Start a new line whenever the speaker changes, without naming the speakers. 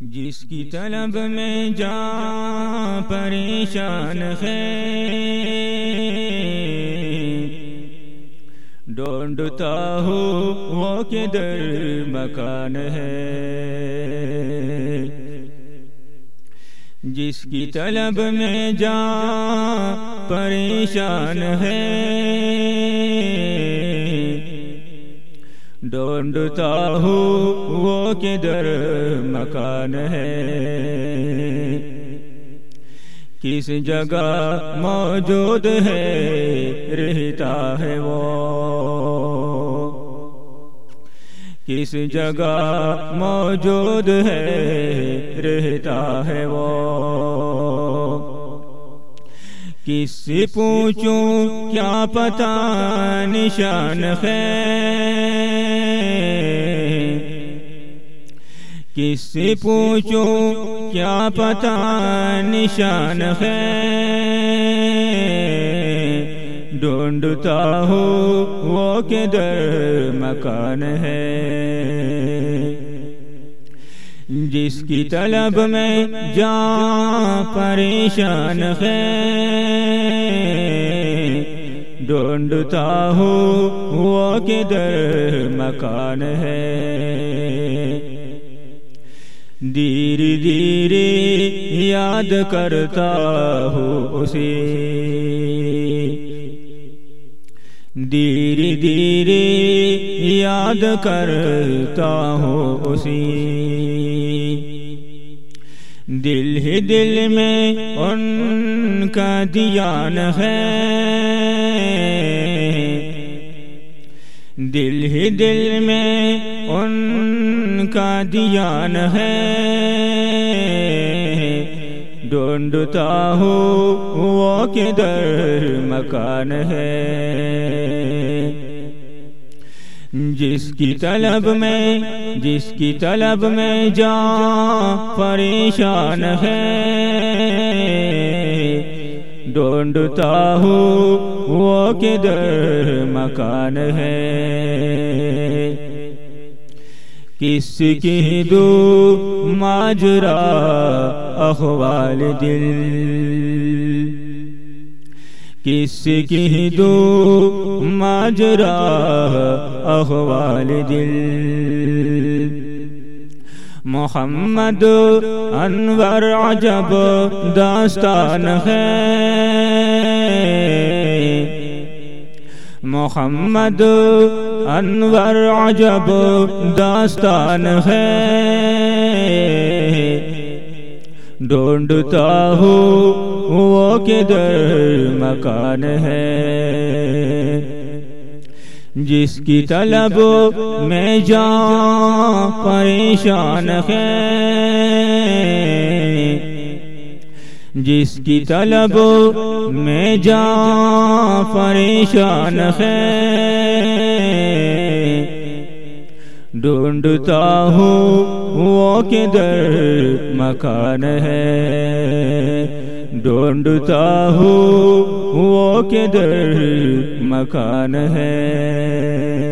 جس کی طلب میں جا پریشان ہے۔ ڈونڈتا ہو وہ کے در مکان ہے۔ جس کی طلب میں جا پریشان ہے۔ ڈونڈتا ہوں وہ کدھر مکان ہے؟ کس جگہ موجود ہے رہتا ہے وہ؟ کس جگہ موجود ہے رہتا ہے وہ؟ کس سے پوچھوں کیا پتا نشان ہے؟ کس سے پوچھوں کیا پتا نشان ہے ڈھونڈتا ہو وہ کے در مکان ہے؟ جس کی طلب میں جا پریشان ہے ڈھونڈتا ہو وہ کے در مکان ہے؟ دھیرے دھیرے یاد کرتا ہو اسے۔ دھیرے دھیرے یاد کرتا ہو اسی دل ہی دل میں ان کا دیان ہے۔ دل ہی دل میں ان کا دیان ہے۔ ڈونڈتا ہو وہ کے در مکان ہے۔ جس کی طلب میں، جس کی طلب میں جا پریشان ہے۔ ڈونڈتا ہوں، وہ کدھر مکان ہے؟ کس کی دو ماجرا اخوال دل؟ کس کی دو ماجرا اخوال دل؟ محمد انور عجب داستان ہے۔ محمد انور عجب داستان ہے۔ ڈھونڈتا ہوں وہ کے در مکان ہے۔ جس کی طلب میں جا پریشان ہے۔ جس کی طلب میں جا پریشان ہے۔ ڈھونڈتا ہوں وہ کے در مکان ہے۔ ڈھونڈتا ہوں وہ کے در مکان ہے۔